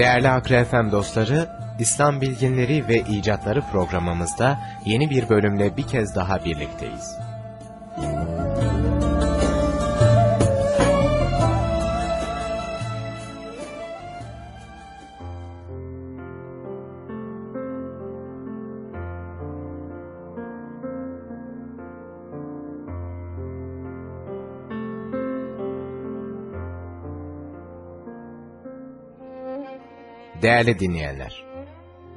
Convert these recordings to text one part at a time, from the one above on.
Değerli Akre dostları, İslam Bilginleri ve İcatları programımızda yeni bir bölümle bir kez daha birlikteyiz. Değerli dinleyenler,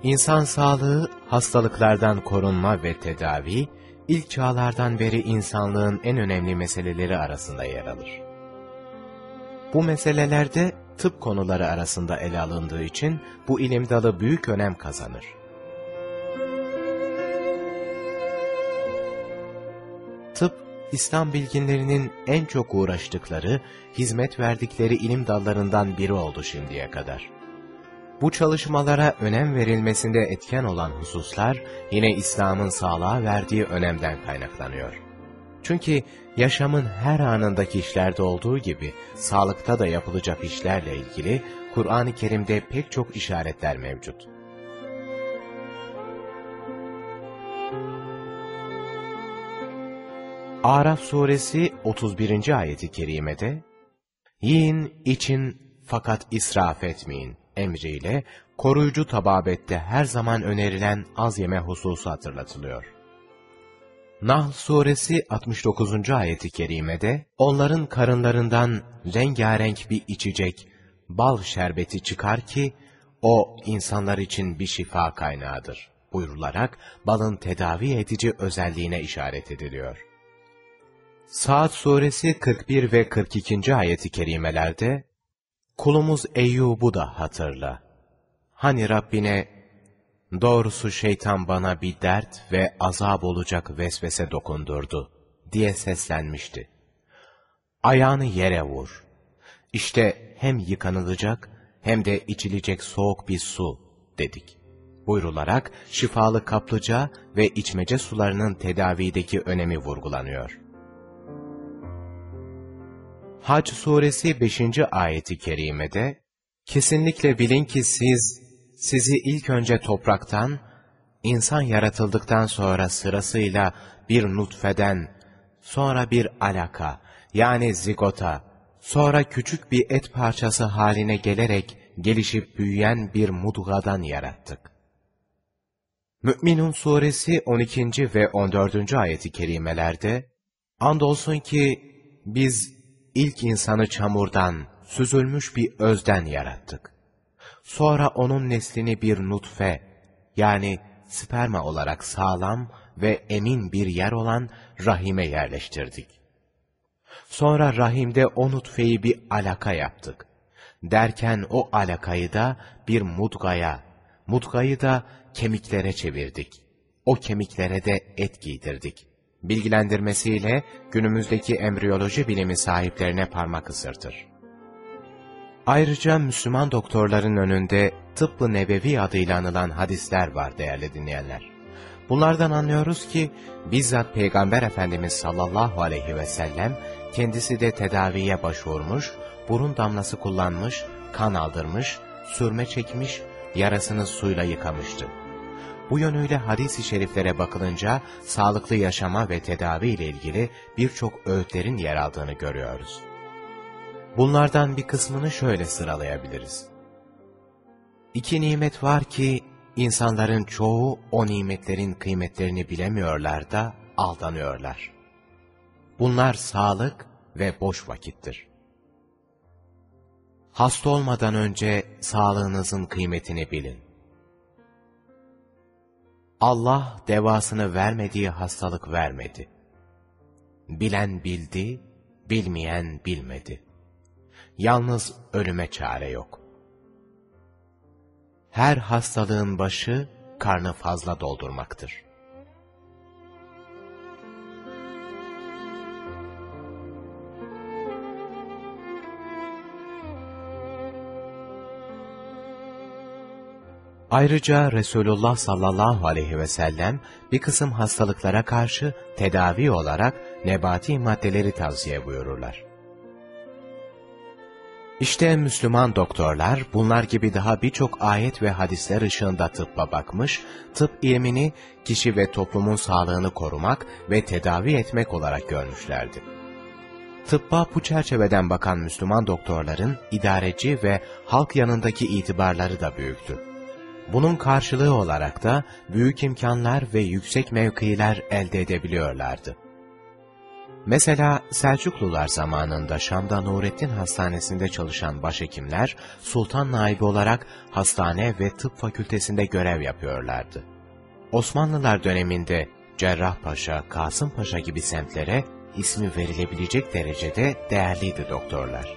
insan sağlığı, hastalıklardan korunma ve tedavi, ilk çağlardan beri insanlığın en önemli meseleleri arasında yer alır. Bu meselelerde tıp konuları arasında ele alındığı için bu ilim dalı büyük önem kazanır. Tıp, İslam bilginlerinin en çok uğraştıkları, hizmet verdikleri ilim dallarından biri oldu şimdiye kadar. Bu çalışmalara önem verilmesinde etken olan hususlar yine İslam'ın sağlığa verdiği önemden kaynaklanıyor. Çünkü yaşamın her anındaki işlerde olduğu gibi sağlıkta da yapılacak işlerle ilgili Kur'an-ı Kerim'de pek çok işaretler mevcut. Araf suresi 31. ayeti kerimede Yiyin, için fakat israf etmeyin emriyle koruyucu tababette her zaman önerilen az yeme hususu hatırlatılıyor. Nahl suresi 69. ayeti kerimede onların karınlarından rengarenk bir içecek, bal şerbeti çıkar ki o insanlar için bir şifa kaynağıdır buyrularak balın tedavi edici özelliğine işaret ediliyor. Saat suresi 41 ve 42. ayeti kerimelerde Kulumuz Eyyub'u da hatırla. Hani Rabbine, doğrusu şeytan bana bir dert ve azap olacak vesvese dokundurdu diye seslenmişti. Ayağını yere vur. İşte hem yıkanılacak hem de içilecek soğuk bir su dedik. Buyrularak şifalı kaplıca ve içmece sularının tedavideki önemi vurgulanıyor. Hac suresi 5. ayeti kerimede, Kesinlikle bilin ki siz, sizi ilk önce topraktan, insan yaratıldıktan sonra sırasıyla bir nutfeden, sonra bir alaka, yani zigota, sonra küçük bir et parçası haline gelerek gelişip büyüyen bir mudgadan yarattık. Mü'minun suresi 12. ve 14. ayeti kerimelerde, Andolsun ki biz ilk insanı çamurdan, süzülmüş bir özden yarattık. Sonra onun neslini bir nutfe, yani sperma olarak sağlam ve emin bir yer olan rahime yerleştirdik. Sonra rahimde o nutfeyi bir alaka yaptık. Derken o alakayı da bir mudgaya, mudgayı da kemiklere çevirdik. O kemiklere de et giydirdik bilgilendirmesiyle günümüzdeki embriyoloji bilimi sahiplerine parmak ısırtır. Ayrıca Müslüman doktorların önünde tıbbı nebevi adıyla anılan hadisler var değerli dinleyenler. Bunlardan anlıyoruz ki bizzat Peygamber Efendimiz sallallahu aleyhi ve sellem kendisi de tedaviye başvurmuş, burun damlası kullanmış, kan aldırmış, sürme çekmiş, yarasını suyla yıkamıştı. Bu yönüyle hadis-i şeriflere bakılınca sağlıklı yaşama ve tedavi ile ilgili birçok öğütlerin yer aldığını görüyoruz. Bunlardan bir kısmını şöyle sıralayabiliriz. İki nimet var ki insanların çoğu o nimetlerin kıymetlerini bilemiyorlar da aldanıyorlar. Bunlar sağlık ve boş vakittir. Hasta olmadan önce sağlığınızın kıymetini bilin. Allah devasını vermediği hastalık vermedi. Bilen bildi, bilmeyen bilmedi. Yalnız ölüme çare yok. Her hastalığın başı karnı fazla doldurmaktır. Ayrıca Resulullah sallallahu aleyhi ve sellem bir kısım hastalıklara karşı tedavi olarak nebati maddeleri tavsiye buyururlar. İşte Müslüman doktorlar bunlar gibi daha birçok ayet ve hadisler ışığında tıbba bakmış, tıp ilmini kişi ve toplumun sağlığını korumak ve tedavi etmek olarak görmüşlerdi. Tıbba bu çerçeveden bakan Müslüman doktorların idareci ve halk yanındaki itibarları da büyüktü. Bunun karşılığı olarak da büyük imkanlar ve yüksek mevkiler elde edebiliyorlardı. Mesela Selçuklular zamanında Şam'da Nurettin Hastanesi'nde çalışan başhekimler, sultan naibi olarak hastane ve tıp fakültesinde görev yapıyorlardı. Osmanlılar döneminde Cerrahpaşa, Kasımpaşa gibi semtlere ismi verilebilecek derecede değerliydi doktorlar.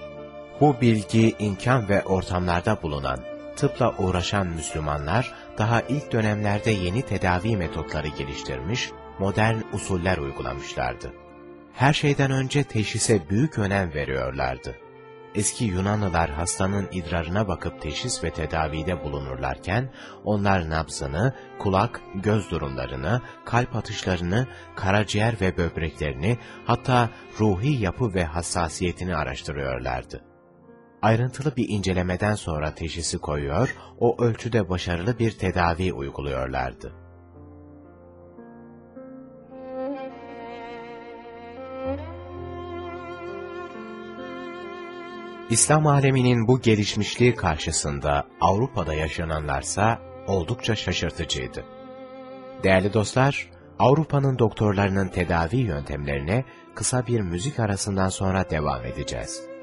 Bu bilgi, imkan ve ortamlarda bulunan, tıpla uğraşan Müslümanlar daha ilk dönemlerde yeni tedavi metotları geliştirmiş, modern usuller uygulamışlardı her şeyden önce teşhise büyük önem veriyorlardı. Eski Yunanlılar hastanın idrarına bakıp teşhis ve tedavide bulunurlarken, onlar nabzını, kulak, göz durumlarını, kalp atışlarını, karaciğer ve böbreklerini, hatta ruhi yapı ve hassasiyetini araştırıyorlardı. Ayrıntılı bir incelemeden sonra teşhisi koyuyor, o ölçüde başarılı bir tedavi uyguluyorlardı. İslam aleminin bu gelişmişliği karşısında Avrupa'da yaşananlarsa oldukça şaşırtıcıydı. Değerli dostlar, Avrupa'nın doktorlarının tedavi yöntemlerine kısa bir müzik arasından sonra devam edeceğiz.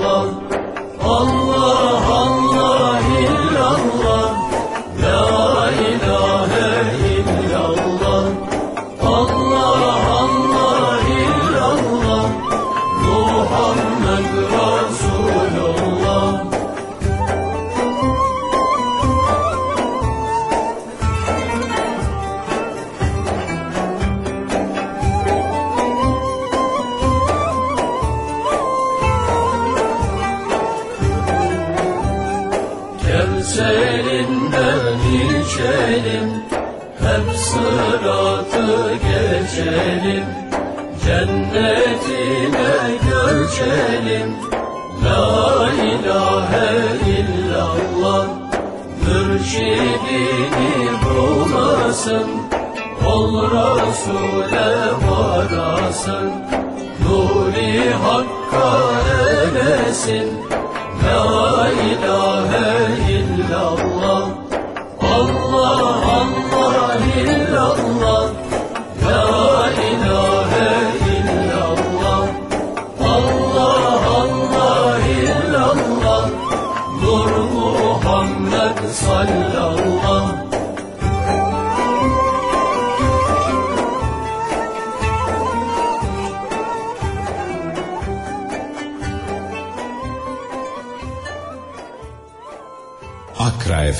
Allah geçelim Cennetine göçelim. La ilahe illallah Mürşidini bulasın Ol Resul'e varasın Nuri Hakk'a eresin La ilahe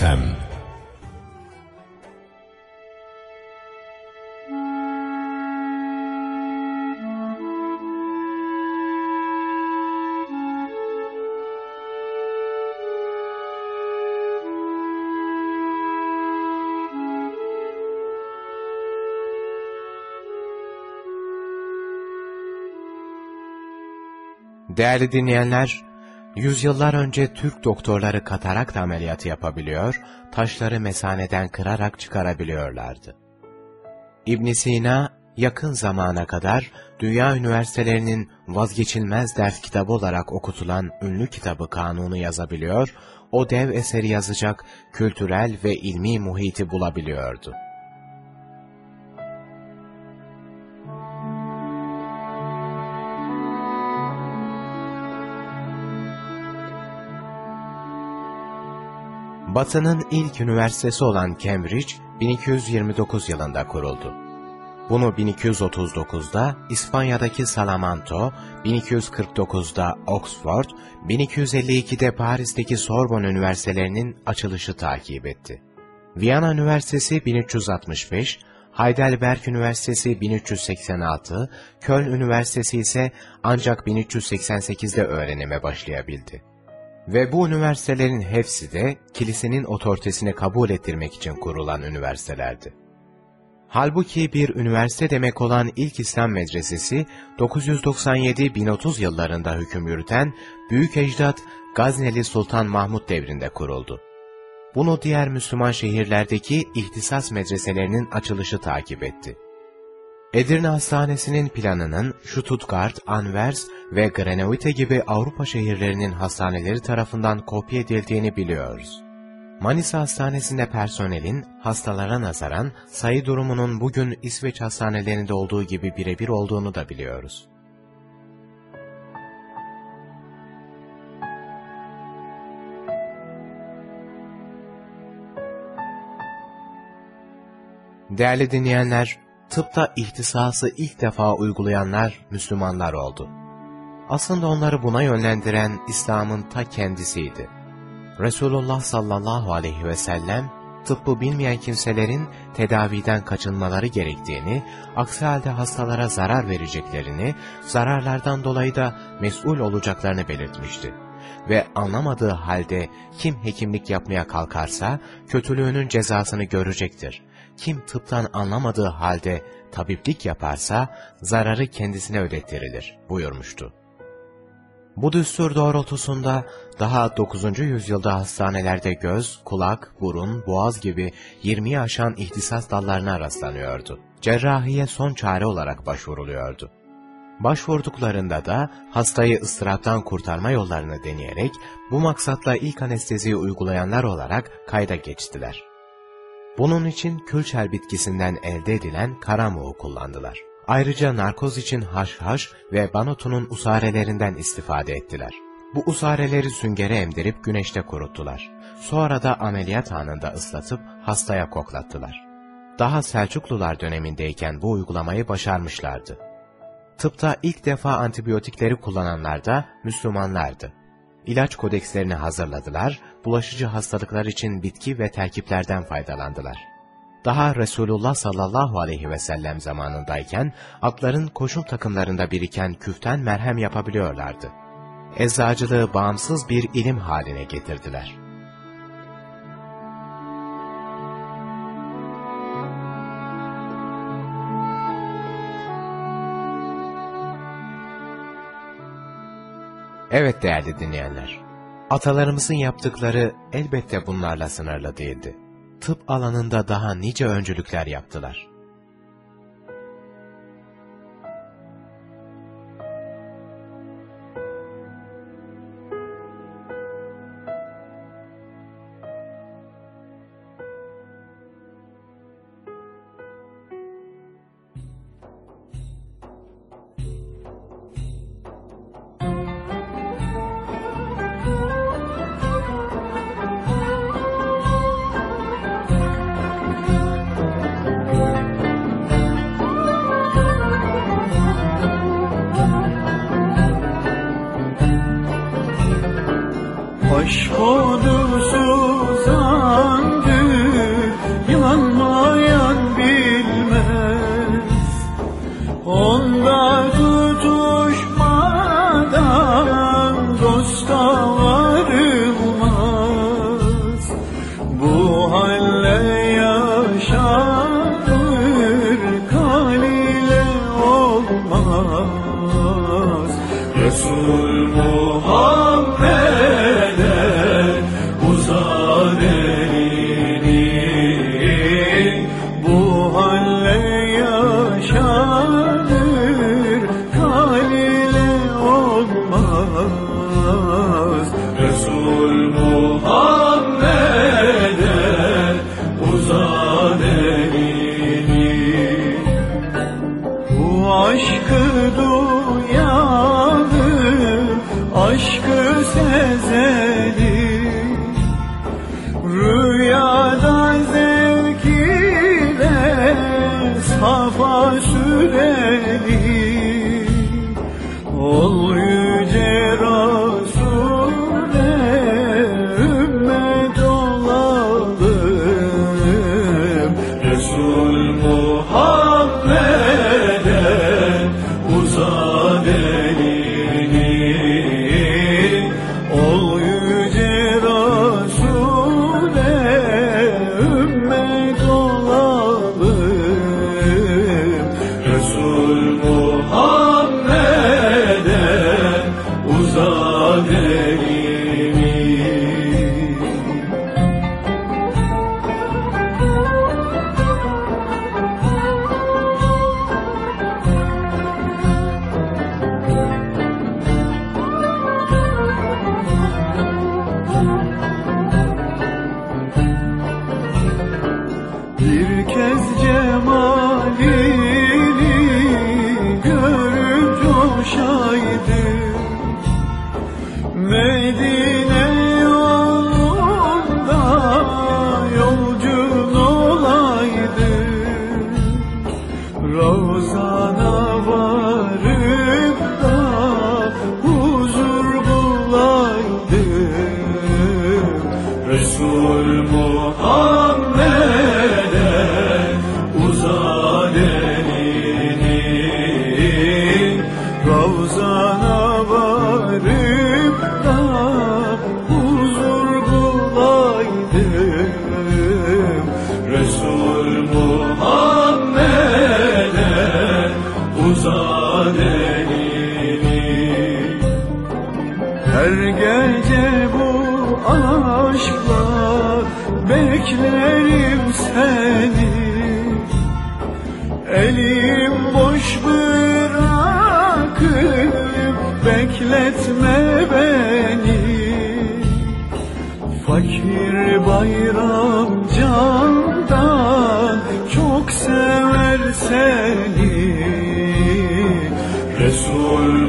FM Değerli dinleyenler, yüzyıllar önce Türk doktorları katarakt ameliyatı yapabiliyor, taşları mesaneden kırarak çıkarabiliyorlardı. ibn Sina, yakın zamana kadar dünya üniversitelerinin vazgeçilmez ders kitabı olarak okutulan ünlü kitabı Kanun'u yazabiliyor, o dev eseri yazacak kültürel ve ilmi muhiti bulabiliyordu. Batı'nın ilk üniversitesi olan Cambridge, 1229 yılında kuruldu. Bunu 1239'da İspanya'daki Salamanto, 1249'da Oxford, 1252'de Paris'teki Sorbonne Üniversitelerinin açılışı takip etti. Viyana Üniversitesi 1365, Heidelberg Üniversitesi 1386, Köln Üniversitesi ise ancak 1388'de öğrenime başlayabildi. Ve bu üniversitelerin hepsi de kilisenin otoritesini kabul ettirmek için kurulan üniversitelerdi. Halbuki bir üniversite demek olan ilk İslam medresesi 997-1030 yıllarında hüküm yürüten Büyük Ecdat Gazneli Sultan Mahmud devrinde kuruldu. Bunu diğer Müslüman şehirlerdeki ihtisas medreselerinin açılışı takip etti. Edirne Hastanesi'nin planının Stuttgart, Anvers ve Grenoble gibi Avrupa şehirlerinin hastaneleri tarafından kopya edildiğini biliyoruz. Manisa Hastanesi'nde personelin hastalara nazaran sayı durumunun bugün İsveç hastanelerinde olduğu gibi birebir olduğunu da biliyoruz. Değerli dinleyenler, tıpta ihtisası ilk defa uygulayanlar Müslümanlar oldu. Aslında onları buna yönlendiren İslam'ın ta kendisiydi. Resulullah sallallahu aleyhi ve sellem, tıbbı bilmeyen kimselerin tedaviden kaçınmaları gerektiğini, aksi halde hastalara zarar vereceklerini, zararlardan dolayı da mesul olacaklarını belirtmişti. Ve anlamadığı halde kim hekimlik yapmaya kalkarsa, kötülüğünün cezasını görecektir kim tıptan anlamadığı halde tabiplik yaparsa zararı kendisine ödettirilir buyurmuştu. Bu düstur doğrultusunda daha 9. yüzyılda hastanelerde göz, kulak, burun, boğaz gibi 20'yi aşan ihtisas dallarına rastlanıyordu. Cerrahiye son çare olarak başvuruluyordu. Başvurduklarında da hastayı ıstıraptan kurtarma yollarını deneyerek bu maksatla ilk anesteziyi uygulayanlar olarak kayda geçtiler. Bunun için külçer bitkisinden elde edilen karamuğu kullandılar. Ayrıca narkoz için haşhaş ve banotunun usarelerinden istifade ettiler. Bu usareleri süngere emdirip güneşte kuruttular. Sonra da ameliyat anında ıslatıp hastaya koklattılar. Daha Selçuklular dönemindeyken bu uygulamayı başarmışlardı. Tıpta ilk defa antibiyotikleri kullananlar da Müslümanlardı. İlaç kodekslerini hazırladılar, bulaşıcı hastalıklar için bitki ve terkiplerden faydalandılar. Daha Resulullah sallallahu aleyhi ve sellem zamanındayken atların koşum takımlarında biriken küften merhem yapabiliyorlardı. Eczacılığı bağımsız bir ilim haline getirdiler. Evet değerli dinleyenler, Atalarımızın yaptıkları elbette bunlarla sınırlı değildi. Tıp alanında daha nice öncülükler yaptılar. kirletme beni. Fakir bayram candan çok sever seni. Resul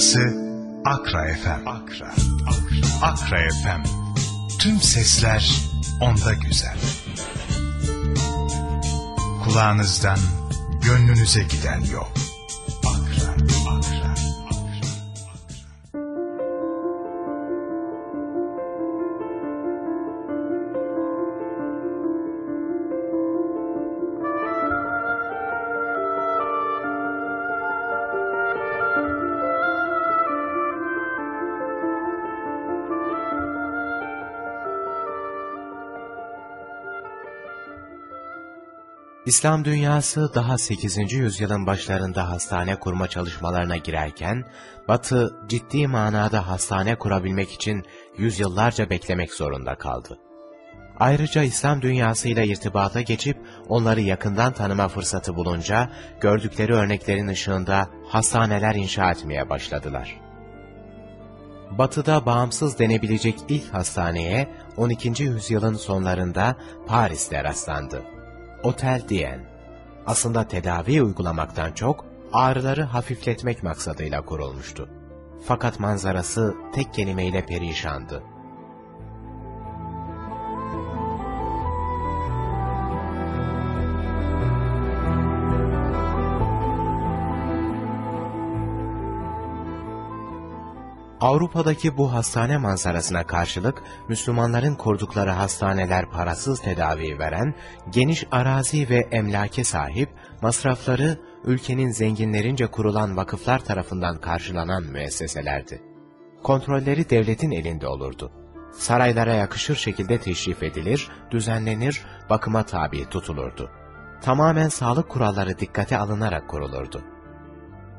Radyosu Akra FM. Akra, Akra. Akra FM. Tüm sesler onda güzel. Kulağınızdan gönlünüze giden yol. İslam dünyası daha 8. yüzyılın başlarında hastane kurma çalışmalarına girerken, Batı ciddi manada hastane kurabilmek için yüzyıllarca beklemek zorunda kaldı. Ayrıca İslam dünyasıyla irtibata geçip onları yakından tanıma fırsatı bulunca gördükleri örneklerin ışığında hastaneler inşa etmeye başladılar. Batı'da bağımsız denebilecek ilk hastaneye 12. yüzyılın sonlarında Paris'te rastlandı. Otel Dien. Aslında tedavi uygulamaktan çok ağrıları hafifletmek maksadıyla kurulmuştu. Fakat manzarası tek kelimeyle perişandı. Avrupa'daki bu hastane manzarasına karşılık Müslümanların kurdukları hastaneler parasız tedavi veren, geniş arazi ve emlake sahip, masrafları ülkenin zenginlerince kurulan vakıflar tarafından karşılanan müesseselerdi. Kontrolleri devletin elinde olurdu. Saraylara yakışır şekilde teşrif edilir, düzenlenir, bakıma tabi tutulurdu. Tamamen sağlık kuralları dikkate alınarak kurulurdu.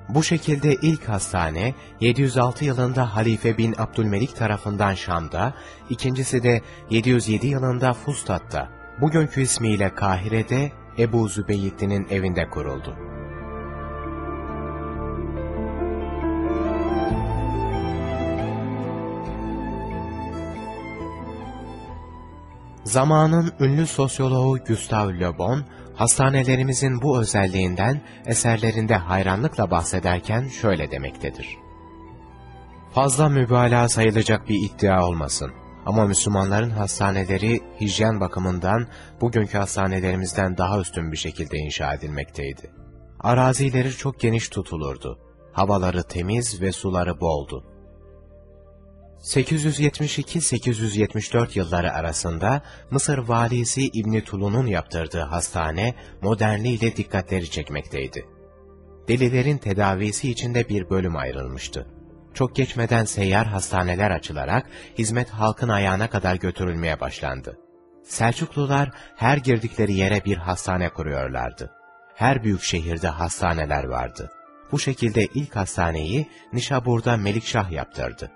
Bu şekilde ilk hastane 706 yılında Halife bin Abdülmelik tarafından Şam'da, ikincisi de 707 yılında Fustat'ta, bugünkü ismiyle Kahire'de Ebu Zübeyittin'in evinde kuruldu. Zamanın ünlü sosyoloğu Gustave Le Bon, hastanelerimizin bu özelliğinden eserlerinde hayranlıkla bahsederken şöyle demektedir. Fazla mübalağa sayılacak bir iddia olmasın. Ama Müslümanların hastaneleri hijyen bakımından bugünkü hastanelerimizden daha üstün bir şekilde inşa edilmekteydi. Arazileri çok geniş tutulurdu. Havaları temiz ve suları boldu. 872-874 yılları arasında Mısır valisi İbni Tulun'un yaptırdığı hastane modernliğiyle dikkatleri çekmekteydi. Delilerin tedavisi için de bir bölüm ayrılmıştı. Çok geçmeden seyyar hastaneler açılarak hizmet halkın ayağına kadar götürülmeye başlandı. Selçuklular her girdikleri yere bir hastane kuruyorlardı. Her büyük şehirde hastaneler vardı. Bu şekilde ilk hastaneyi Nişabur'da Melikşah yaptırdı.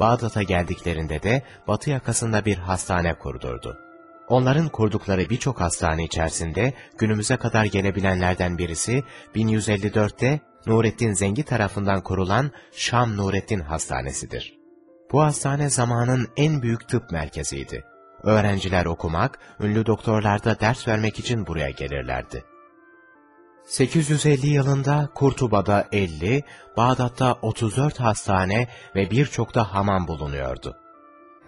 Bağdat'a geldiklerinde de batı yakasında bir hastane kurdurdu. Onların kurdukları birçok hastane içerisinde günümüze kadar gelebilenlerden birisi 1154'te Nurettin Zengi tarafından kurulan Şam Nurettin Hastanesi'dir. Bu hastane zamanın en büyük tıp merkeziydi. Öğrenciler okumak, ünlü doktorlarda ders vermek için buraya gelirlerdi. 850 yılında Kurtuba'da 50, Bağdat'ta 34 hastane ve birçok da hamam bulunuyordu.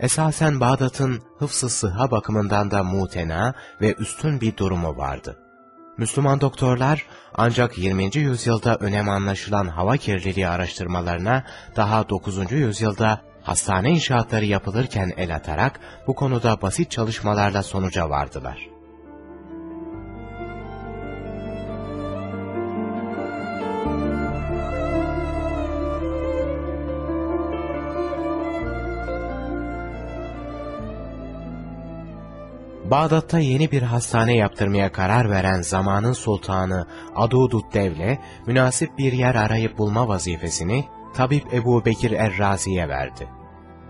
Esasen Bağdat'ın hıfzı sıha bakımından da mutena ve üstün bir durumu vardı. Müslüman doktorlar ancak 20. yüzyılda önem anlaşılan hava kirliliği araştırmalarına daha 9. yüzyılda hastane inşaatları yapılırken el atarak bu konuda basit çalışmalarla sonuca vardılar. Bağdat'ta yeni bir hastane yaptırmaya karar veren zamanın sultanı Adudud Devle, münasip bir yer arayıp bulma vazifesini Tabip Ebu Bekir Errazi'ye verdi.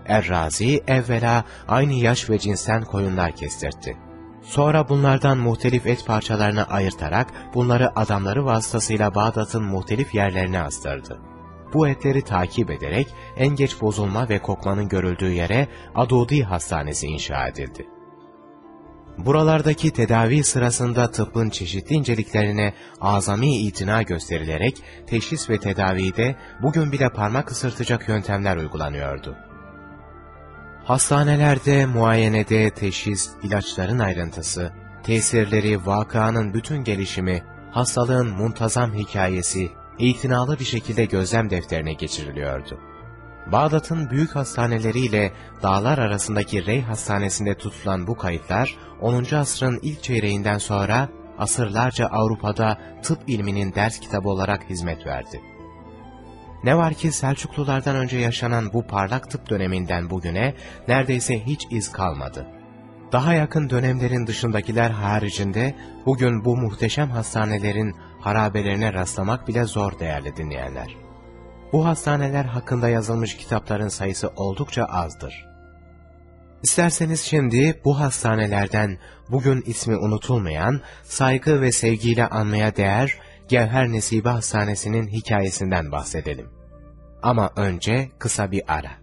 Errazi evvela aynı yaş ve cinsten koyunlar kestirtti. Sonra bunlardan muhtelif et parçalarını ayırtarak bunları adamları vasıtasıyla Bağdat'ın muhtelif yerlerine astırdı. Bu etleri takip ederek en geç bozulma ve kokmanın görüldüğü yere Adudi Hastanesi inşa edildi. Buralardaki tedavi sırasında tıbbın çeşitli inceliklerine azami itina gösterilerek teşhis ve tedavide bugün bile parmak ısırtacak yöntemler uygulanıyordu. Hastanelerde, muayenede, teşhis, ilaçların ayrıntısı, tesirleri, vakanın bütün gelişimi, hastalığın muntazam hikayesi, itinalı bir şekilde gözlem defterine geçiriliyordu. Bağdat'ın büyük hastaneleriyle dağlar arasındaki Rey Hastanesi'nde tutulan bu kayıtlar 10. asrın ilk çeyreğinden sonra asırlarca Avrupa'da tıp ilminin ders kitabı olarak hizmet verdi. Ne var ki Selçuklulardan önce yaşanan bu parlak tıp döneminden bugüne neredeyse hiç iz kalmadı. Daha yakın dönemlerin dışındakiler haricinde bugün bu muhteşem hastanelerin harabelerine rastlamak bile zor değerli dinleyenler. Bu hastaneler hakkında yazılmış kitapların sayısı oldukça azdır. İsterseniz şimdi bu hastanelerden bugün ismi unutulmayan, saygı ve sevgiyle anmaya değer Gevher Nesibe Hastanesi'nin hikayesinden bahsedelim. Ama önce kısa bir ara.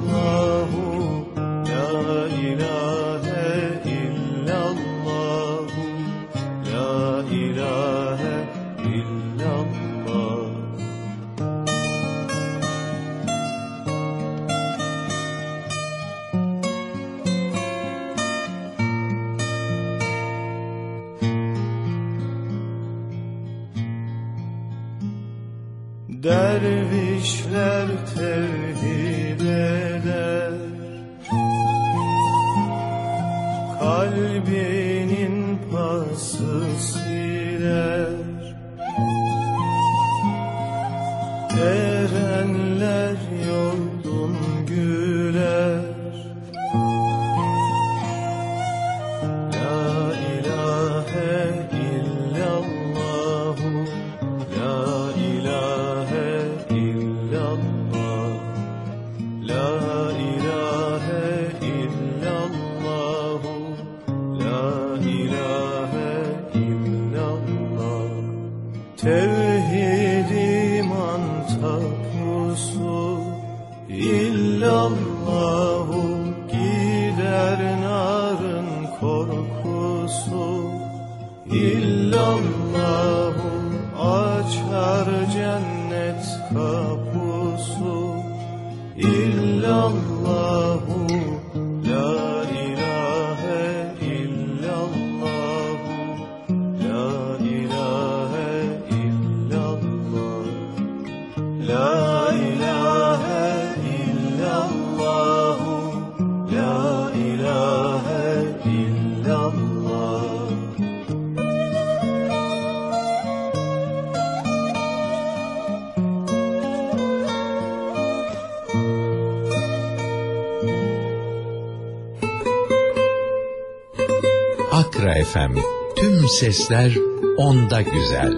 FM. Tüm sesler onda güzel.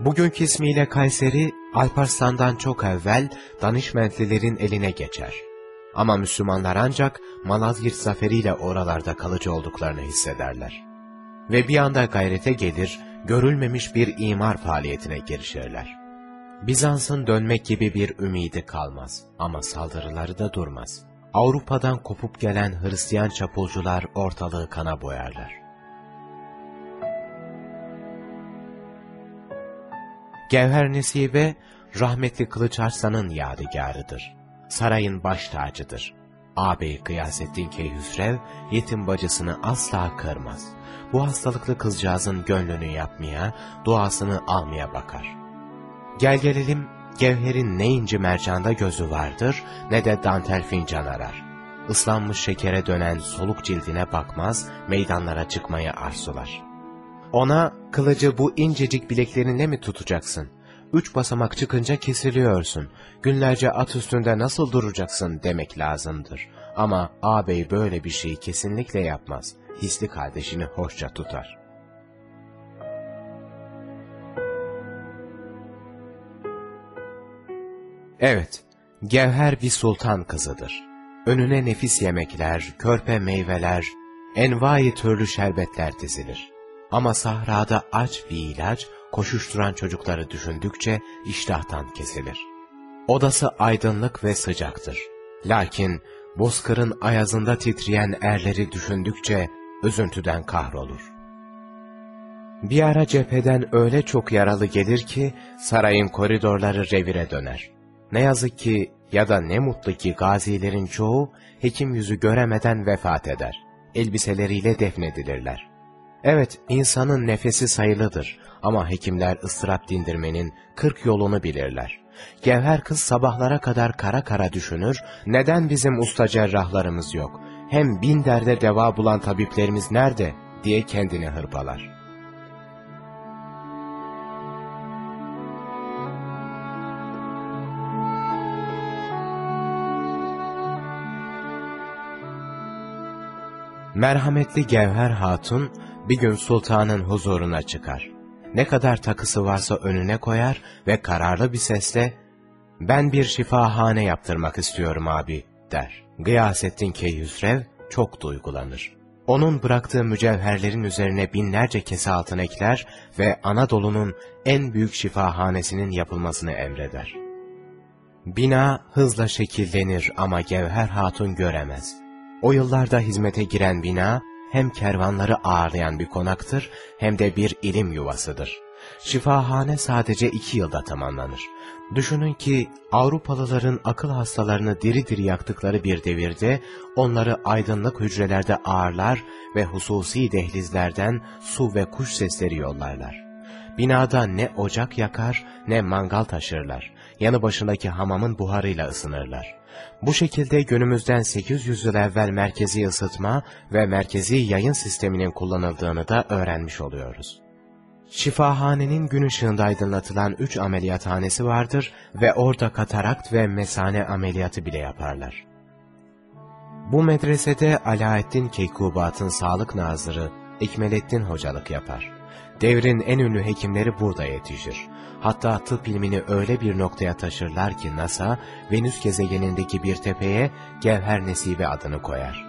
Bugünkü ismiyle Kayseri, Alparslan'dan çok evvel Danişmentlilerin eline geçer. Ama Müslümanlar ancak Malazgirt zaferiyle oralarda kalıcı olduklarını hissederler. Ve bir anda gayrete gelir, görülmemiş bir imar faaliyetine girişirler. Bizans'ın dönmek gibi bir ümidi kalmaz ama saldırıları da durmaz. Avrupa'dan kopup gelen Hristiyan çapulcular ortalığı kana boyarlar. Gevher Nesibe, rahmetli Kılıç Arslan'ın yadigarıdır. Sarayın baş tacıdır. Ağabey Gıyasettin Keyhüsrev, yetim bacısını asla kırmaz. Bu hastalıklı kızcağızın gönlünü yapmaya, duasını almaya bakar. Gel gelelim Gevherin ne inci mercanda gözü vardır ne de dantel fincan arar. Islanmış şekere dönen soluk cildine bakmaz, meydanlara çıkmayı arzular. Ona kılıcı bu incecik bileklerinle mi tutacaksın? Üç basamak çıkınca kesiliyorsun. Günlerce at üstünde nasıl duracaksın demek lazımdır. Ama ağabey böyle bir şeyi kesinlikle yapmaz. Hisli kardeşini hoşça tutar. Evet, Gevher bir sultan kızıdır. Önüne nefis yemekler, körpe meyveler, envai türlü şerbetler dizilir. Ama sahrada aç bir ilaç, koşuşturan çocukları düşündükçe iştahtan kesilir. Odası aydınlık ve sıcaktır. Lakin bozkırın ayazında titreyen erleri düşündükçe üzüntüden kahrolur. Bir ara cepheden öyle çok yaralı gelir ki sarayın koridorları revire döner. Ne yazık ki ya da ne mutlu ki gazilerin çoğu hekim yüzü göremeden vefat eder. Elbiseleriyle defnedilirler. Evet, insanın nefesi sayılıdır ama hekimler ıstırap dindirmenin kırk yolunu bilirler. Gevher kız sabahlara kadar kara kara düşünür, neden bizim usta cerrahlarımız yok, hem bin derde deva bulan tabiplerimiz nerede diye kendini hırpalar. Merhametli Gevher Hatun bir gün sultanın huzuruna çıkar. Ne kadar takısı varsa önüne koyar ve kararlı bir sesle ''Ben bir şifahane yaptırmak istiyorum abi'' der. Gıyasettin Keyhüsrev çok duygulanır. Onun bıraktığı mücevherlerin üzerine binlerce kese altın ekler ve Anadolu'nun en büyük şifahanesinin yapılmasını emreder. Bina hızla şekillenir ama Gevher Hatun göremez. O yıllarda hizmete giren bina, hem kervanları ağırlayan bir konaktır hem de bir ilim yuvasıdır. Şifahane sadece iki yılda tamamlanır. Düşünün ki Avrupalıların akıl hastalarını diri diri yaktıkları bir devirde onları aydınlık hücrelerde ağırlar ve hususi dehlizlerden su ve kuş sesleri yollarlar. Binada ne ocak yakar ne mangal taşırlar. Yanı başındaki hamamın buharıyla ısınırlar. Bu şekilde günümüzden 800 yıl evvel merkezi ısıtma ve merkezi yayın sisteminin kullanıldığını da öğrenmiş oluyoruz. Şifahanenin gün ışığında aydınlatılan üç ameliyathanesi vardır ve orada katarakt ve mesane ameliyatı bile yaparlar. Bu medresede Alaeddin Keykubat'ın sağlık nazırı Ekmelettin hocalık yapar. Devrin en ünlü hekimleri burada yetişir. Hatta tıp ilmini öyle bir noktaya taşırlar ki NASA, Venüs gezegenindeki bir tepeye Gevher Nesibe adını koyar.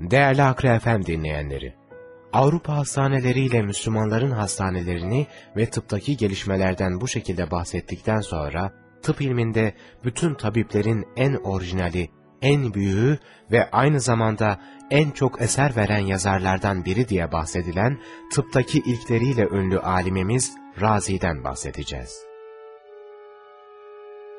Değerli Efem dinleyenleri, Avrupa hastaneleriyle Müslümanların hastanelerini ve tıptaki gelişmelerden bu şekilde bahsettikten sonra, tıp ilminde bütün tabiplerin en orijinali, en büyüğü ve aynı zamanda en çok eser veren yazarlardan biri diye bahsedilen tıptaki ilkleriyle ünlü alimimiz Razi'den bahsedeceğiz.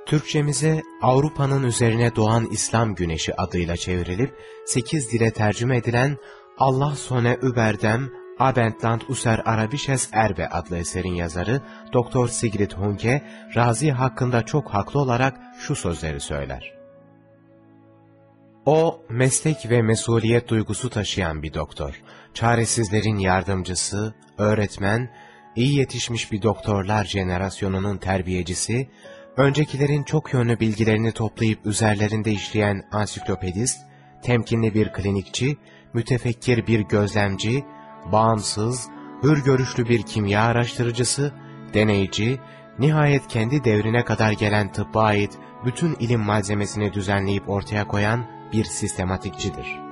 Türkçemize Avrupa'nın üzerine doğan İslam güneşi adıyla çevrilip sekiz dile tercüme edilen Allah sone überdem Abendland User Arabisches Erbe adlı eserin yazarı Doktor Sigrid Hunke, Razi hakkında çok haklı olarak şu sözleri söyler. O, meslek ve mesuliyet duygusu taşıyan bir doktor, çaresizlerin yardımcısı, öğretmen, iyi yetişmiş bir doktorlar jenerasyonunun terbiyecisi, öncekilerin çok yönlü bilgilerini toplayıp üzerlerinde işleyen ansiklopedist, temkinli bir klinikçi, mütefekkir bir gözlemci, bağımsız, hür görüşlü bir kimya araştırıcısı, deneyici, nihayet kendi devrine kadar gelen tıbba ait bütün ilim malzemesini düzenleyip ortaya koyan bir sistematikçidir.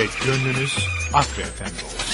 Ve gönlünüz Akre olsun.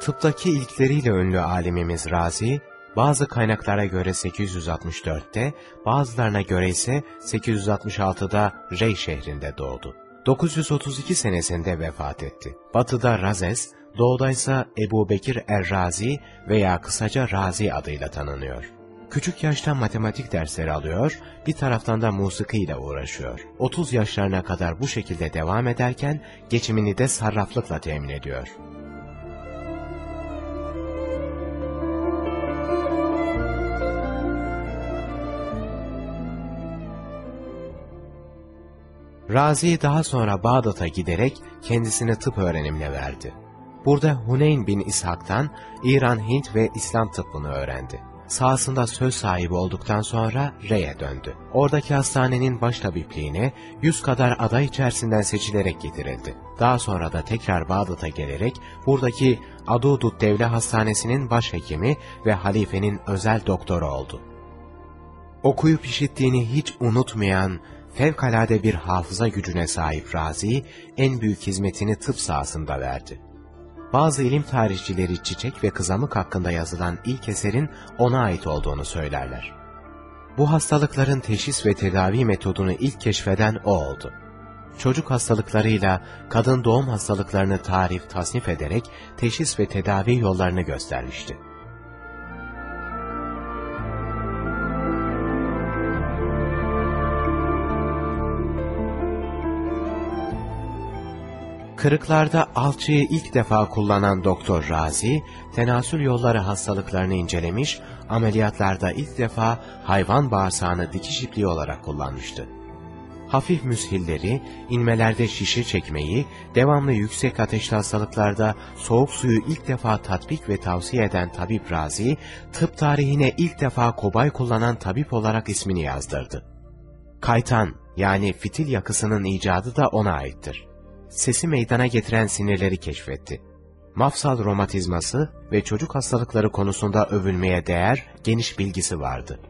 Tıptaki ilkleriyle ünlü alimimiz Razi, bazı kaynaklara göre 864'te, bazılarına göre ise 866'da Rey şehrinde doğdu. 932 senesinde vefat etti. Batıda Razes, doğudaysa Ebu Bekir Er-Razi veya kısaca Razi adıyla tanınıyor. Küçük yaştan matematik dersleri alıyor, bir taraftan da musiki ile uğraşıyor. 30 yaşlarına kadar bu şekilde devam ederken geçimini de sarraflıkla temin ediyor. Razi daha sonra Bağdat'a giderek kendisini tıp öğrenimine verdi. Burada Huneyn bin İshak'tan İran, Hint ve İslam tıbbını öğrendi. Sahasında söz sahibi olduktan sonra Re'ye döndü. Oradaki hastanenin baş tabipliğine 100 kadar aday içerisinden seçilerek getirildi. Daha sonra da tekrar Bağdat'a gelerek buradaki Adudut Devle Hastanesi'nin başhekimi ve halifenin özel doktoru oldu. Okuyup işittiğini hiç unutmayan, fevkalade bir hafıza gücüne sahip Razi, en büyük hizmetini tıp sahasında verdi. Bazı ilim tarihçileri çiçek ve kızamık hakkında yazılan ilk eserin ona ait olduğunu söylerler. Bu hastalıkların teşhis ve tedavi metodunu ilk keşfeden o oldu. Çocuk hastalıklarıyla kadın doğum hastalıklarını tarif, tasnif ederek teşhis ve tedavi yollarını göstermişti. Kırıklarda alçıyı ilk defa kullanan Doktor Razi, tenasül yolları hastalıklarını incelemiş, ameliyatlarda ilk defa hayvan bağırsağını dikiş ipliği olarak kullanmıştı. Hafif müshilleri, inmelerde şişe çekmeyi, devamlı yüksek ateşli hastalıklarda soğuk suyu ilk defa tatbik ve tavsiye eden Tabip Razi, tıp tarihine ilk defa kobay kullanan tabip olarak ismini yazdırdı. Kaytan yani fitil yakısının icadı da ona aittir sesi meydana getiren sinirleri keşfetti. Mafsal romatizması ve çocuk hastalıkları konusunda övülmeye değer geniş bilgisi vardı.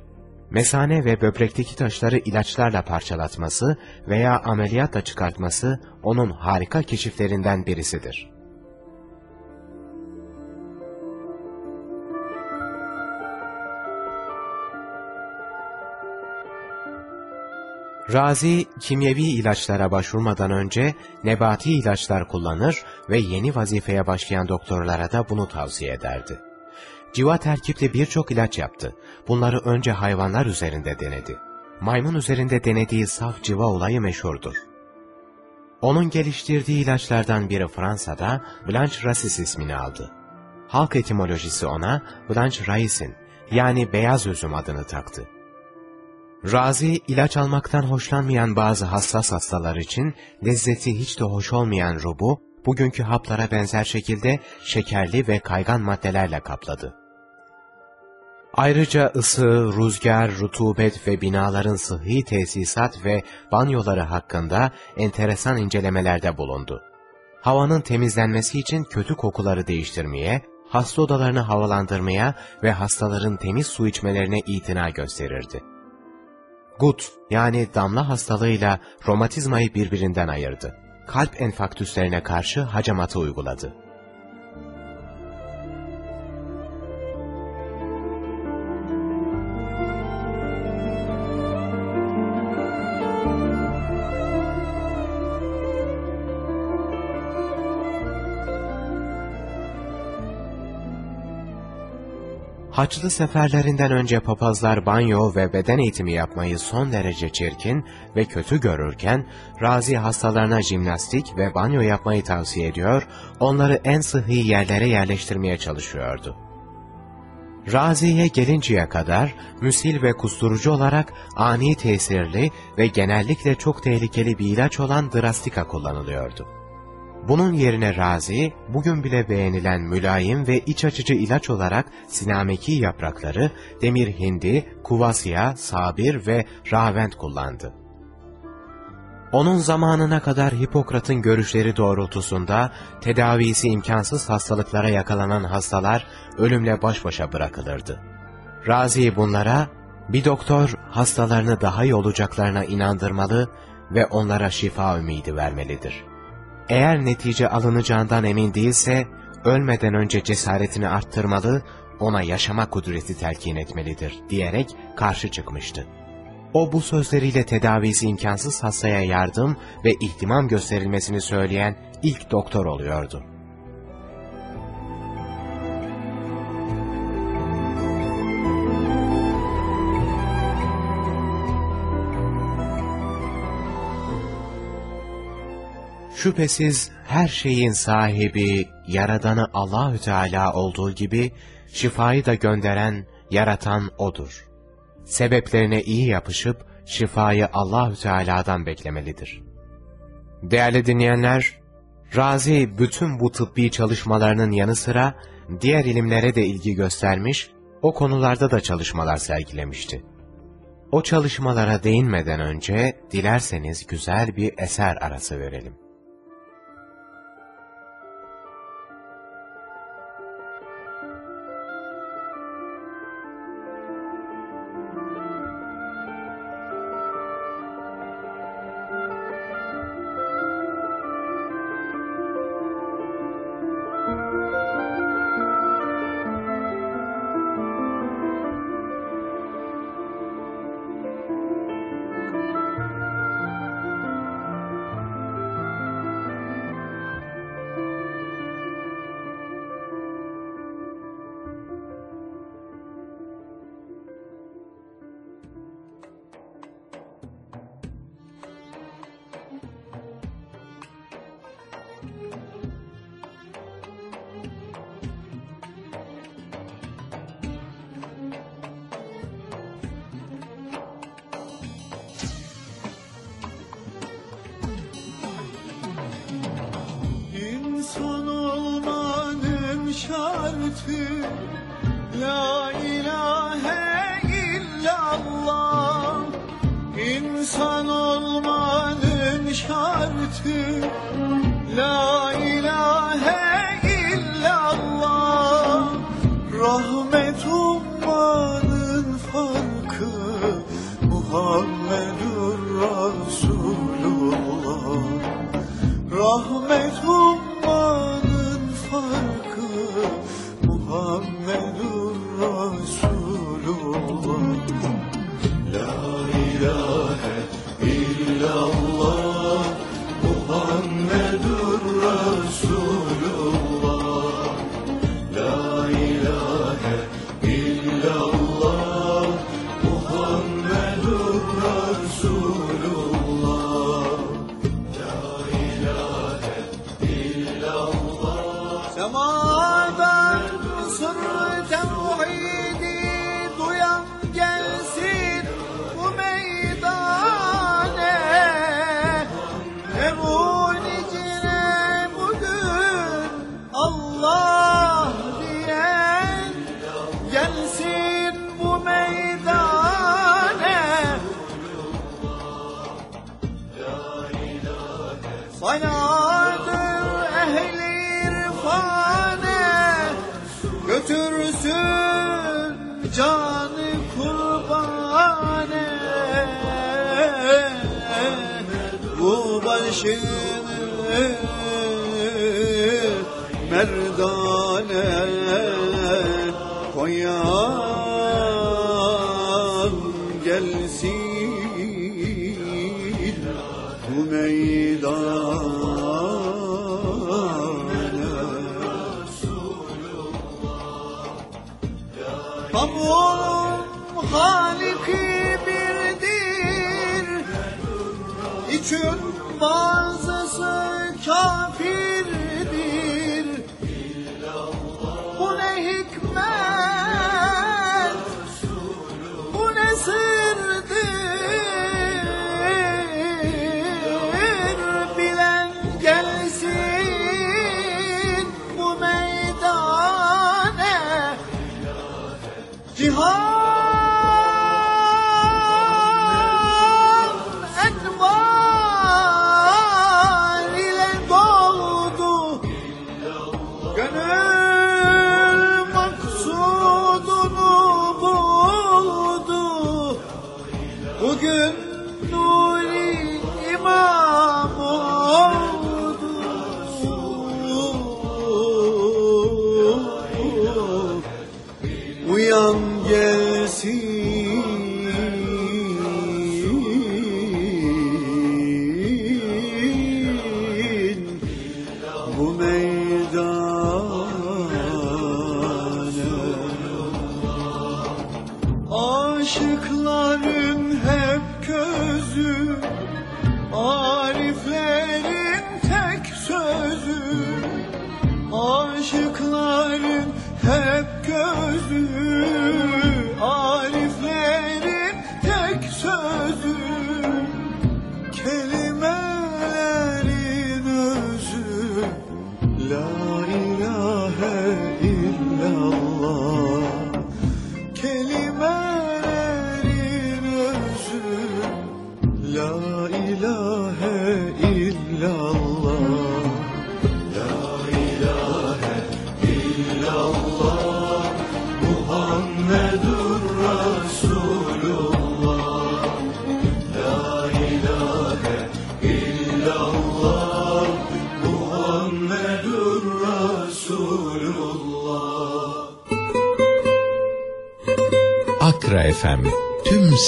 Mesane ve böbrekteki taşları ilaçlarla parçalatması veya ameliyatla çıkartması onun harika keşiflerinden birisidir. Razi, kimyevi ilaçlara başvurmadan önce nebati ilaçlar kullanır ve yeni vazifeye başlayan doktorlara da bunu tavsiye ederdi. Civa terkipli birçok ilaç yaptı. Bunları önce hayvanlar üzerinde denedi. Maymun üzerinde denediği saf civa olayı meşhurdur. Onun geliştirdiği ilaçlardan biri Fransa'da Blanche Rassis ismini aldı. Halk etimolojisi ona Blanche Raisin yani beyaz üzüm adını taktı. Razi, ilaç almaktan hoşlanmayan bazı hassas hastalar için lezzeti hiç de hoş olmayan rubu, bugünkü haplara benzer şekilde şekerli ve kaygan maddelerle kapladı. Ayrıca ısı, rüzgar, rutubet ve binaların sıhhi tesisat ve banyoları hakkında enteresan incelemelerde bulundu. Havanın temizlenmesi için kötü kokuları değiştirmeye, hasta odalarını havalandırmaya ve hastaların temiz su içmelerine itina gösterirdi. Gut yani damla hastalığıyla romatizmayı birbirinden ayırdı. Kalp enfaktüslerine karşı hacamatı uyguladı. Haçlı seferlerinden önce papazlar banyo ve beden eğitimi yapmayı son derece çirkin ve kötü görürken, Razi hastalarına jimnastik ve banyo yapmayı tavsiye ediyor, onları en sıhhi yerlere yerleştirmeye çalışıyordu. Razi'ye gelinceye kadar müsil ve kusturucu olarak ani tesirli ve genellikle çok tehlikeli bir ilaç olan drastika kullanılıyordu. Bunun yerine Razi, bugün bile beğenilen mülayim ve iç açıcı ilaç olarak sinameki yaprakları, demir hindi, kuvasya, sabir ve ravent kullandı. Onun zamanına kadar Hipokrat'ın görüşleri doğrultusunda tedavisi imkansız hastalıklara yakalanan hastalar ölümle baş başa bırakılırdı. Razi bunlara, bir doktor hastalarını daha iyi olacaklarına inandırmalı ve onlara şifa ümidi vermelidir. Eğer netice alınacağından emin değilse, ölmeden önce cesaretini arttırmalı, ona yaşama kudreti telkin etmelidir diyerek karşı çıkmıştı. O bu sözleriyle tedavisi imkansız hastaya yardım ve ihtimam gösterilmesini söyleyen ilk doktor oluyordu. Şüphesiz her şeyin sahibi, yaradanı Allahü Teala olduğu gibi şifayı da gönderen, yaratan odur. Sebeplerine iyi yapışıp şifayı Allahü Teala'dan beklemelidir. Değerli dinleyenler, Razi bütün bu tıbbi çalışmalarının yanı sıra diğer ilimlere de ilgi göstermiş, o konularda da çalışmalar sergilemişti. O çalışmalara değinmeden önce dilerseniz güzel bir eser arası verelim.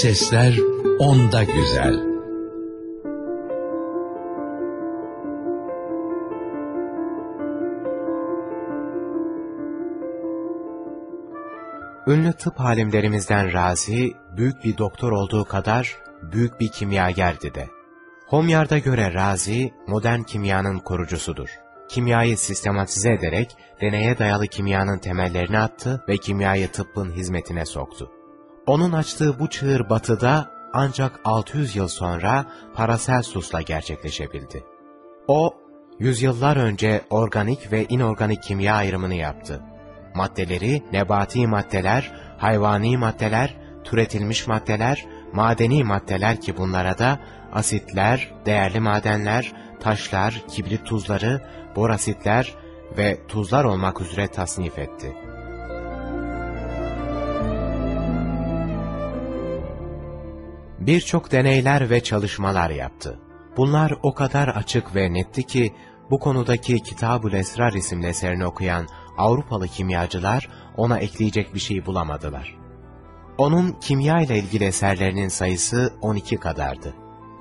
Sesler onda güzel. Ünlü tıp halimlerimizden Razi, büyük bir doktor olduğu kadar büyük bir kimyagerdi de. Homyar'da göre Razi, modern kimyanın korucusudur. Kimyayı sistematize ederek deneye dayalı kimyanın temellerini attı ve kimyayı tıbbın hizmetine soktu. Onun açtığı bu çığır batıda ancak 600 yıl sonra Paracelsus'la gerçekleşebildi. O, yüzyıllar önce organik ve inorganik kimya ayrımını yaptı maddeleri nebati maddeler, hayvani maddeler, türetilmiş maddeler, madeni maddeler ki bunlara da asitler, değerli madenler, taşlar, kibrit tuzları, borasitler ve tuzlar olmak üzere tasnif etti. Birçok deneyler ve çalışmalar yaptı. Bunlar o kadar açık ve netti ki bu konudaki Kitab-ül Esrar isimli eserini okuyan Avrupalı kimyacılar ona ekleyecek bir şey bulamadılar. Onun kimya ile ilgili eserlerinin sayısı 12 kadardı.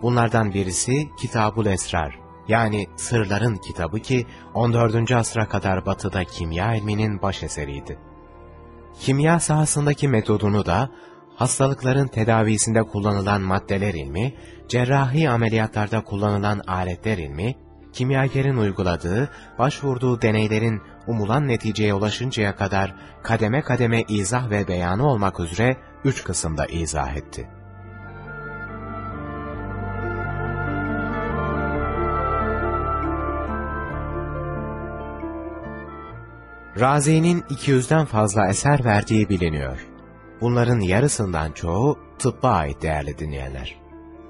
Bunlardan birisi Kitabul Esrar, yani Sırların kitabı ki 14. asra kadar batıda kimya ilminin baş eseriydi. Kimya sahasındaki metodunu da hastalıkların tedavisinde kullanılan maddeler ilmi, cerrahi ameliyatlarda kullanılan aletler ilmi, kimyagerin uyguladığı, başvurduğu deneylerin umulan neticeye ulaşıncaya kadar kademe kademe izah ve beyanı olmak üzere üç kısımda izah etti. Razi'nin 200'den fazla eser verdiği biliniyor. Bunların yarısından çoğu tıbba ait değerli dinleyenler.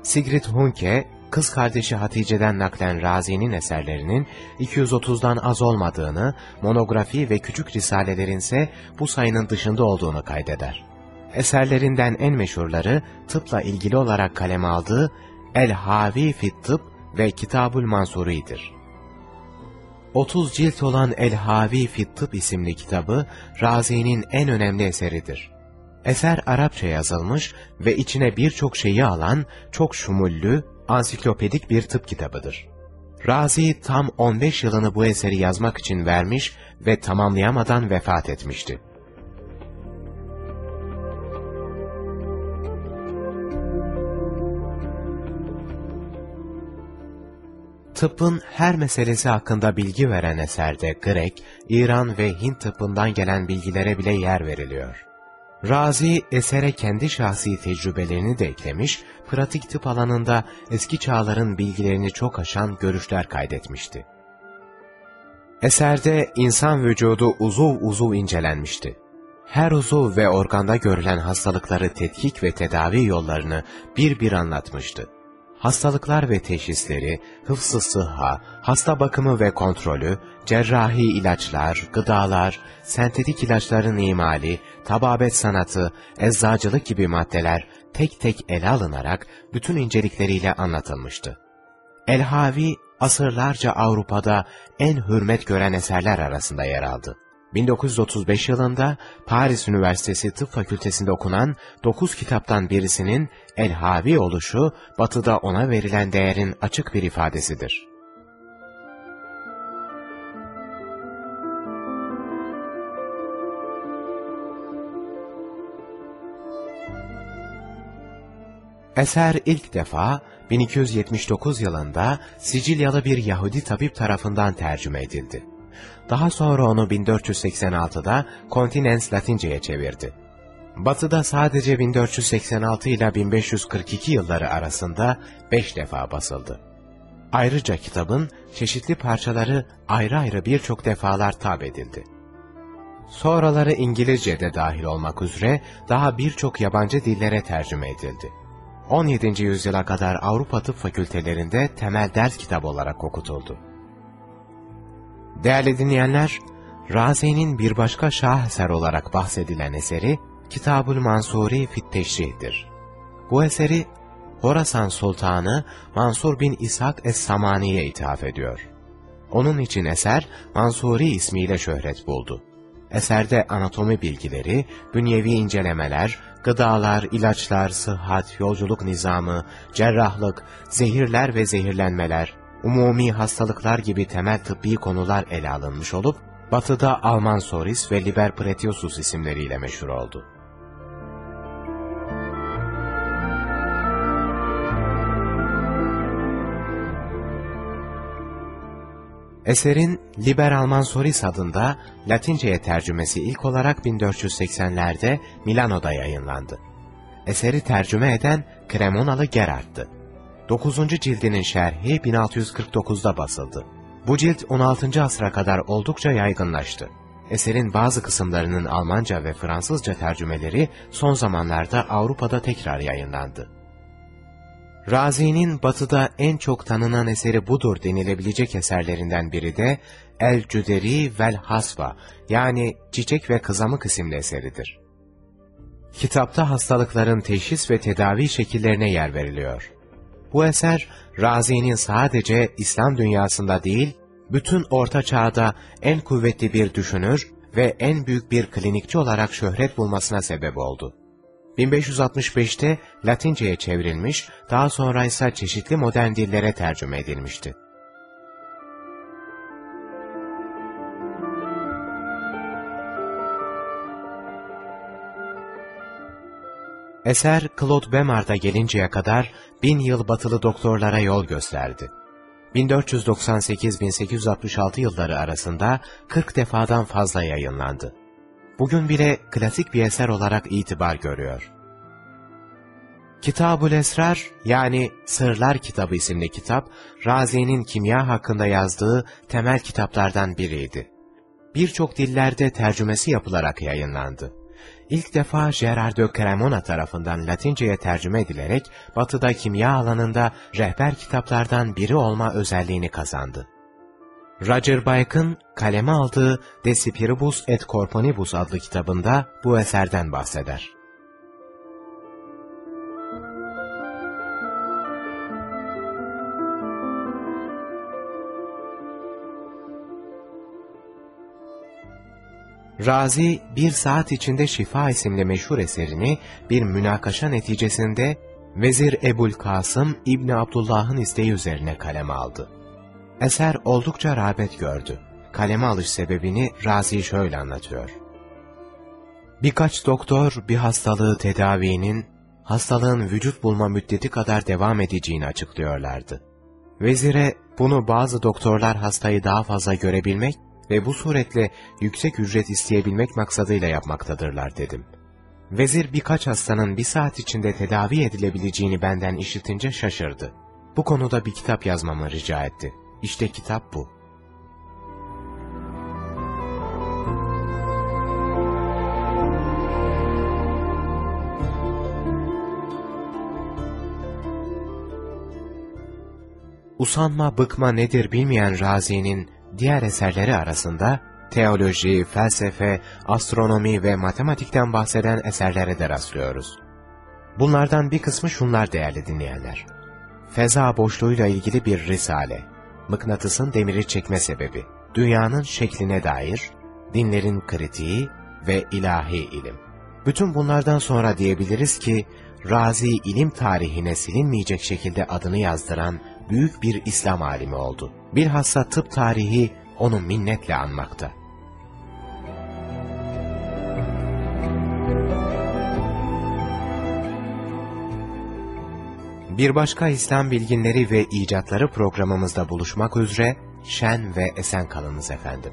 Sigrid Hunke, kız kardeşi Hatice'den naklen Razi'nin eserlerinin 230'dan az olmadığını, monografi ve küçük risalelerin ise bu sayının dışında olduğunu kaydeder. Eserlerinden en meşhurları tıpla ilgili olarak kaleme aldığı El-Havi Fit Tıp ve Kitabul Mansuri'dir. 30 cilt olan El-Havi Fit Tıp isimli kitabı Razi'nin en önemli eseridir. Eser Arapça yazılmış ve içine birçok şeyi alan çok şumullü, ansiklopedik bir tıp kitabıdır. Razi tam 15 yılını bu eseri yazmak için vermiş ve tamamlayamadan vefat etmişti. Tıbbın her meselesi hakkında bilgi veren eserde Grek, İran ve Hint tıbbından gelen bilgilere bile yer veriliyor. Razi esere kendi şahsi tecrübelerini de eklemiş, pratik tıp alanında eski çağların bilgilerini çok aşan görüşler kaydetmişti. Eserde insan vücudu uzuv uzuv incelenmişti. Her uzuv ve organda görülen hastalıkları tetkik ve tedavi yollarını bir bir anlatmıştı hastalıklar ve teşhisleri, hıfzı sıhha, hasta bakımı ve kontrolü, cerrahi ilaçlar, gıdalar, sentetik ilaçların imali, tababet sanatı, eczacılık gibi maddeler tek tek ele alınarak bütün incelikleriyle anlatılmıştı. Elhavi, asırlarca Avrupa'da en hürmet gören eserler arasında yer aldı. 1935 yılında Paris Üniversitesi Tıp Fakültesinde okunan 9 kitaptan birisinin El-Havi oluşu, batıda ona verilen değerin açık bir ifadesidir. Eser ilk defa 1279 yılında Sicilyalı bir Yahudi tabip tarafından tercüme edildi. Daha sonra onu 1486'da Kontinens Latince'ye çevirdi. Batı'da sadece 1486 ile 1542 yılları arasında beş defa basıldı. Ayrıca kitabın çeşitli parçaları ayrı ayrı birçok defalar tab edildi. Sonraları İngilizce'de dahil olmak üzere daha birçok yabancı dillere tercüme edildi. 17. yüzyıla kadar Avrupa tıp fakültelerinde temel ders kitabı olarak okutuldu. Değerli dinleyenler, Razi'nin bir başka şaheser olarak bahsedilen eseri, Kitabul Mansuri Fit. Bu eseri, Horasan Sultanı Mansur bin İshak Es-Samani'ye ithaf ediyor. Onun için eser Mansuri ismiyle şöhret buldu. Eserde anatomi bilgileri, bünyevi incelemeler, gıdalar, ilaçlar, sıhhat, yolculuk nizamı, cerrahlık, zehirler ve zehirlenmeler, umumi hastalıklar gibi temel tıbbi konular ele alınmış olup, Batı'da Alman Soris ve Liber Pretiusus isimleriyle meşhur oldu. Eserin Liber Alman Soris adında Latince'ye tercümesi ilk olarak 1480'lerde Milano'da yayınlandı. Eseri tercüme eden Cremonalı Gerard'tı. 9. cildinin şerhi 1649'da basıldı. Bu cilt 16. asra kadar oldukça yaygınlaştı. Eserin bazı kısımlarının Almanca ve Fransızca tercümeleri son zamanlarda Avrupa'da tekrar yayınlandı. Razi'nin batıda en çok tanınan eseri budur denilebilecek eserlerinden biri de El Cüderi vel Hasva yani Çiçek ve Kızamık isimli eseridir. Kitapta hastalıkların teşhis ve tedavi şekillerine yer veriliyor. Bu eser, Razi'nin sadece İslam dünyasında değil, bütün Orta Çağ'da en kuvvetli bir düşünür ve en büyük bir klinikçi olarak şöhret bulmasına sebep oldu. 1565'te Latince'ye çevrilmiş, daha sonra ise çeşitli modern dillere tercüme edilmişti. Eser Claude Bemard'a gelinceye kadar bin yıl batılı doktorlara yol gösterdi. 1498-1866 yılları arasında 40 defadan fazla yayınlandı. Bugün bile klasik bir eser olarak itibar görüyor. Kitab-ül Esrar yani Sırlar Kitabı isimli kitap, Razi'nin kimya hakkında yazdığı temel kitaplardan biriydi. Birçok dillerde tercümesi yapılarak yayınlandı. İlk defa Gerard de Cremona tarafından Latince'ye tercüme edilerek Batı'da kimya alanında rehber kitaplardan biri olma özelliğini kazandı. Roger Bacon kaleme aldığı De Spiribus et Corponibus adlı kitabında bu eserden bahseder. Razi, bir saat içinde Şifa isimli meşhur eserini bir münakaşa neticesinde Vezir Ebul Kasım İbni Abdullah'ın isteği üzerine kaleme aldı. Eser oldukça rağbet gördü. Kaleme alış sebebini Razi şöyle anlatıyor. Birkaç doktor bir hastalığı tedavinin, hastalığın vücut bulma müddeti kadar devam edeceğini açıklıyorlardı. Vezire bunu bazı doktorlar hastayı daha fazla görebilmek ve bu suretle yüksek ücret isteyebilmek maksadıyla yapmaktadırlar dedim. Vezir birkaç hastanın bir saat içinde tedavi edilebileceğini benden işitince şaşırdı. Bu konuda bir kitap yazmamı rica etti. İşte kitap bu. Usanma bıkma nedir bilmeyen Razi'nin diğer eserleri arasında teoloji, felsefe, astronomi ve matematikten bahseden eserlere de rastlıyoruz. Bunlardan bir kısmı şunlar değerli dinleyenler. Feza boşluğuyla ilgili bir risale, mıknatısın demiri çekme sebebi, dünyanın şekline dair, dinlerin kritiği ve ilahi ilim. Bütün bunlardan sonra diyebiliriz ki, Razi ilim tarihine silinmeyecek şekilde adını yazdıran büyük bir İslam alimi oldu. Bilhassa tıp tarihi onu minnetle anmakta. Bir başka İslam bilginleri ve icatları programımızda buluşmak üzere şen ve esen kalınız efendim.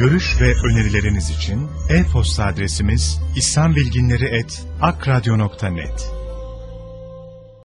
Görüş ve önerileriniz için e-posta adresimiz islambilginleri.akradyo.net